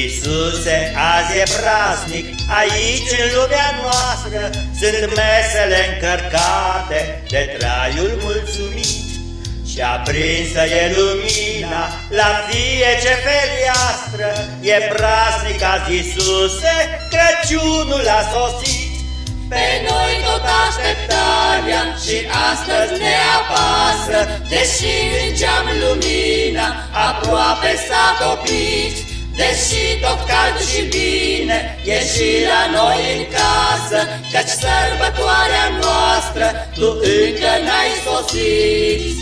Iisuse, azi e praznic, aici în lumea noastră Sunt mesele încărcate de traiul mulțumit. Și aprinsă e lumina la fie ce feriastră E praznic azi, Iisuse, Crăciunul a sosit. Pe noi tot așteptarea și astăzi ne apasă, Deși în geam lumina aproape s-a topit, Deși tot cald și bine e și la noi în casă, Căci sărbătoarea noastră tu încă n-ai sosit.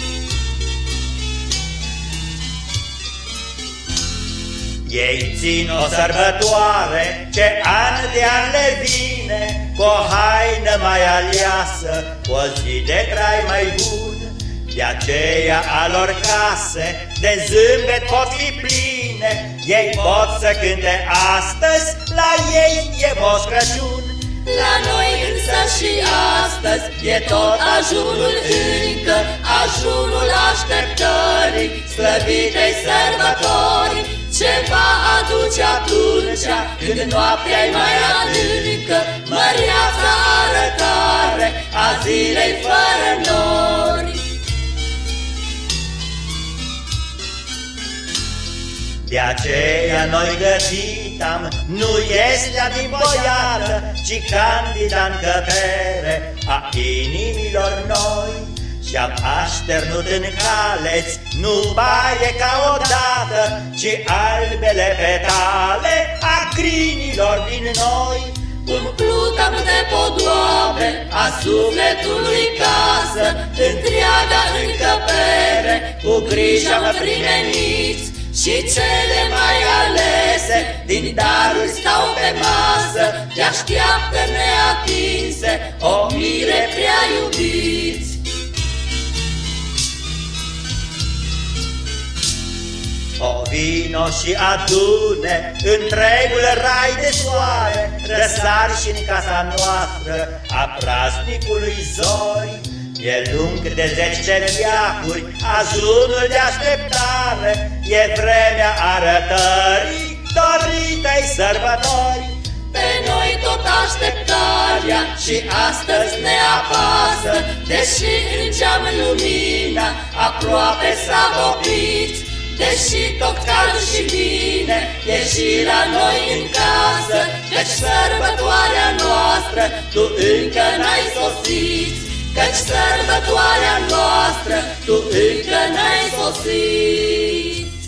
Ei țin o sărbătoare ce an de an le vine, Cu o haină mai aliasă, cu o zi de trai mai bun. De aceea a lor case de zâmbet pot fi pline, Ei pot să cânte astăzi, la ei e Moș Crăciun. La noi însă și astăzi e tot ajunul încă, Ajunul așteptării, slăvitei sărbători, Ce va aduce atunci când noaptea e mai adâncă, Măreața arătare a zilei fără nori. De aceea noi găsitam, nu este din boiară, ci candida încăpere a inimilor noi. Și-am așternut în caleți, nu baie ca odată, ci albele petale a crinilor din noi. Umplutam de podoabe a sufletului casă, întreaga încăpere, cu grijă am primeniți, și cele mai alese din darul stau pe masă, Te așteaptă neatinse, o mire prea iubiți. O vino și adune întregul rai de soare, Răsari și în casa noastră a praznicului zori, E lung de zeci de viacuri, ajunul de așteptare, E vremea arătării doritei sărbători. Pe noi tot așteptarea și astăzi ne apasă, Deși în geam lumina aproape s-a oprit, Deși tot cald și bine e și la noi în casă, Căci sărbătoarea noastră tu încă n-ai sosit, Căci sărbătoarea noastră tu încă n-ai sosit.